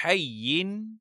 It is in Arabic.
حي